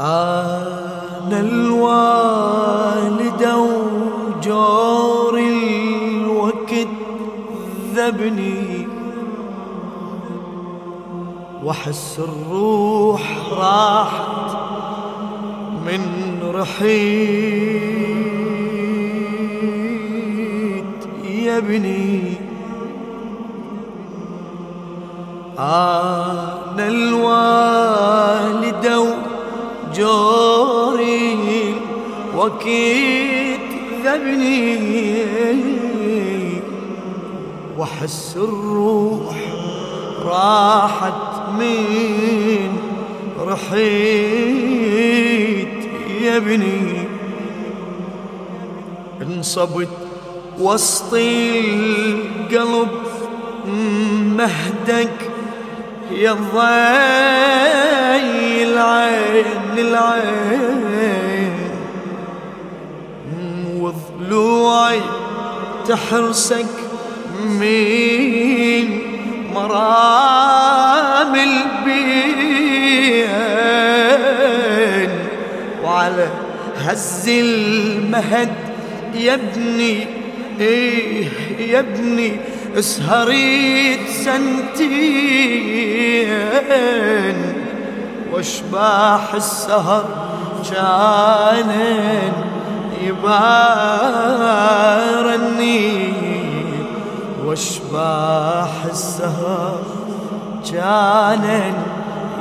أنا الوالد وجور الوقت ذبني وحس الروح راحت من رحيت يا ابني. أنا الوالد وجوري وكيت ذبني وحس الروح راحت من رحيت ابني. انصبت وسط القلب مهدك يا ضي العين العين وضلوعي تحرسك من مرام. هز المهد يا ابني إيه يا ابني اسهريت سنتين. واشباح السهر كان يبارني. واشباح السهر كان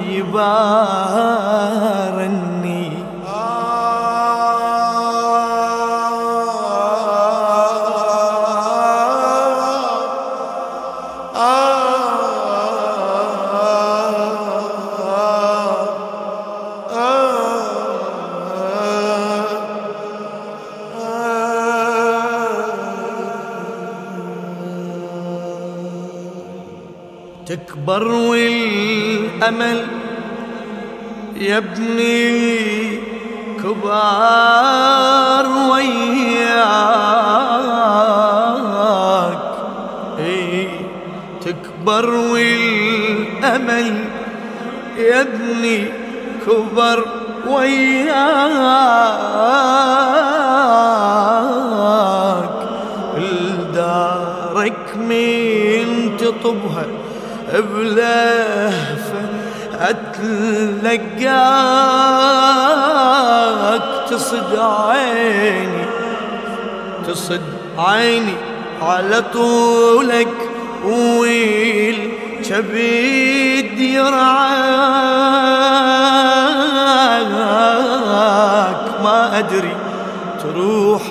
يبارني. تكبر والأمل يا ابني كبار وياك. اي تكبر والأمل يا ابني كبر وياك. الدارك من تطبها بلهفة أتلقاك تصد عيني تصد عيني على طولك ويل كبيد يرعاك. ما أدري تروح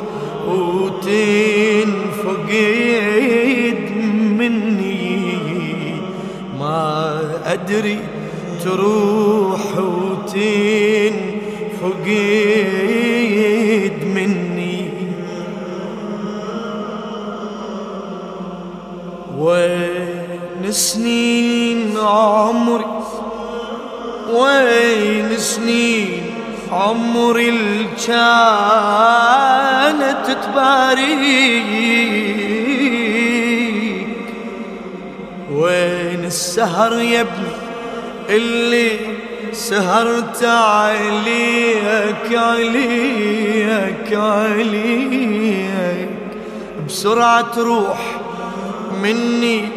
وتنفق ما أدري تروح وتنفق يد مني. وين سنين عمري وين سنين عمري اللي كانت تباريك؟ وين السهر يا ابني اللي سهرت عليك عليك عليك. بسرعة تروح مني.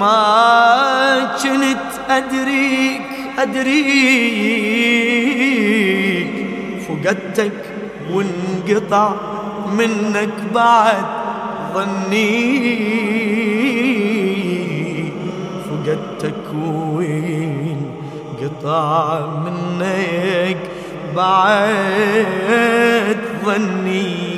ما كنت أدريك أدريك. فقدتك وانقطع منك بعد ظني فقدتك وانقطع منك بعد ظني.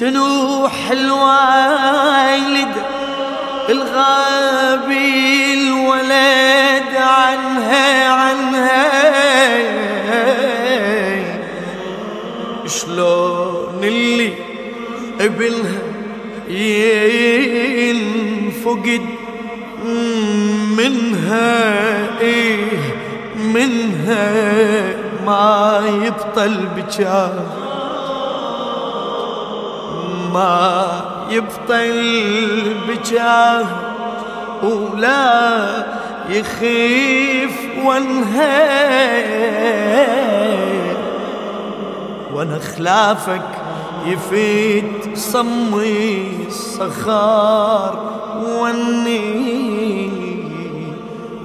تنوح الوالد الغابي الولد عنها عنها. شلون اللي ابنها ينفقد منها؟ إيه منها ما يبطل بجاه. ما يبطل بجاه ولا يخيف وانهي. وأنا خلافك يفيد صمي الصخار وني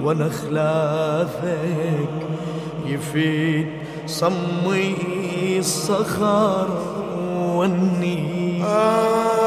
وأنا خلافك يفيد صمي الصخر Oh.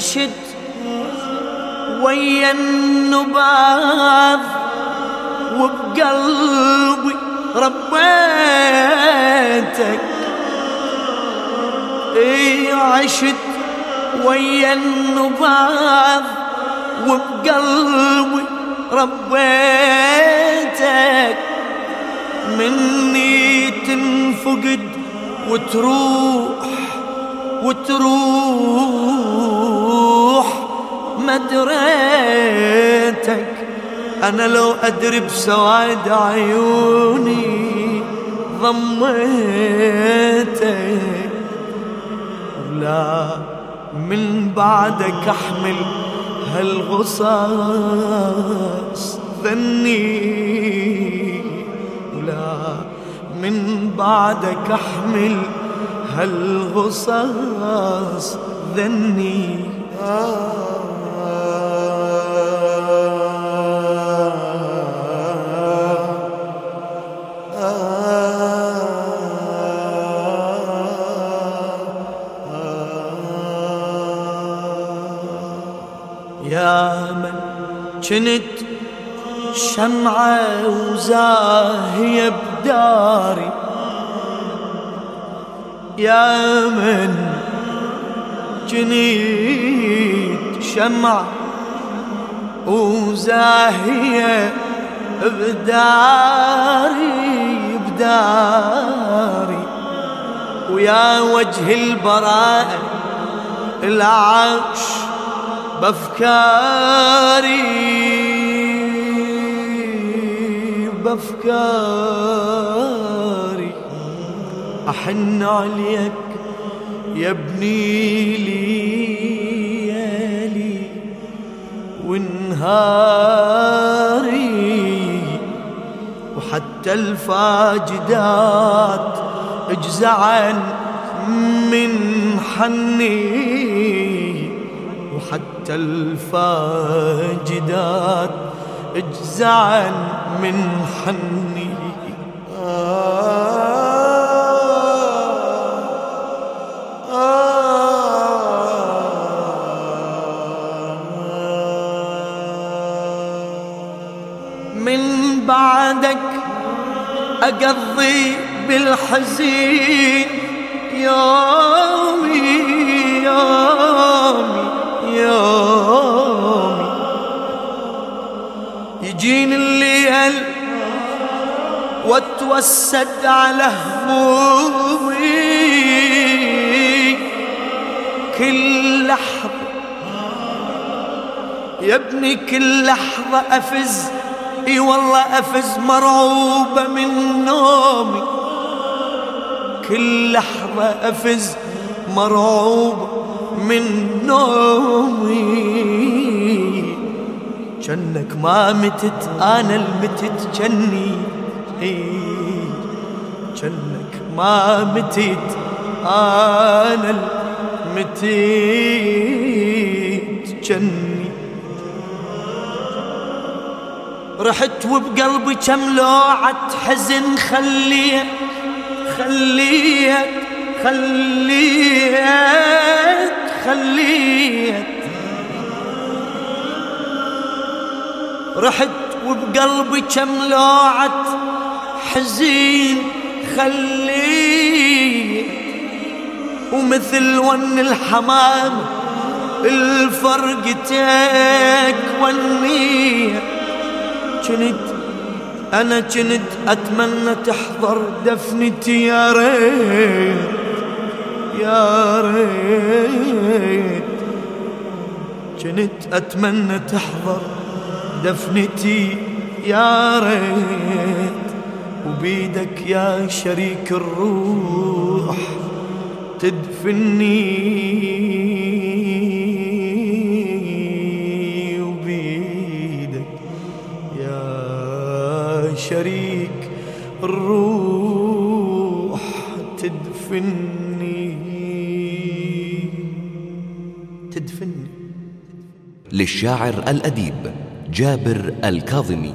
عشت ويا النباض وبقلبي ربيتك. اي عشت ويا النباض وبقلبي ربيتك. مني تنفقد وتروح وتروح. مدريتك. أنا لو أدري بسواد عيوني ضميتك. ولا من بعدك أحمل هالغصاص ذني. ولا من بعدك أحمل هالغصاص ذني. يا كنت شمعة وزاهية بداري. يا من جنيت شمع وزاهية بداري بداري. ويا وجه البراءة العاش بافكاري بافكاري. أحن عليك يا ابني ليالي ونهاري وحتى الفاجدات اجزعن من حني. الفاجدات اجزعن من حني. من بعدك أقضي بالحزين. يومي يجيني الليل واتوسد على همومي. كل لحظة يا ابني كل لحظة أفز. إي والله أفز مرعوبة من نومي. كل لحظة أفز مرعوبة من نومي. جنك ما متت أنا المتت جني. جنك ما متيت أنا متيت جني. رحت وبقلبي كم لوعة حزن خليت خليت خليت خليت رحت وبقلبي كم لوعة حزين خليت ومثل ون الحمام الفرقتك ونية كنت أنا كنت أتمنى تحضر دفنتي يا ريت يا ريت. كنت أتمنى تحضر دفنتي يا ريت وبيدك يا شريك الروح تدفني. وبيدك يا شريك الروح تدفني. تدفني. للشاعر الأديب. جابر الكاظمي.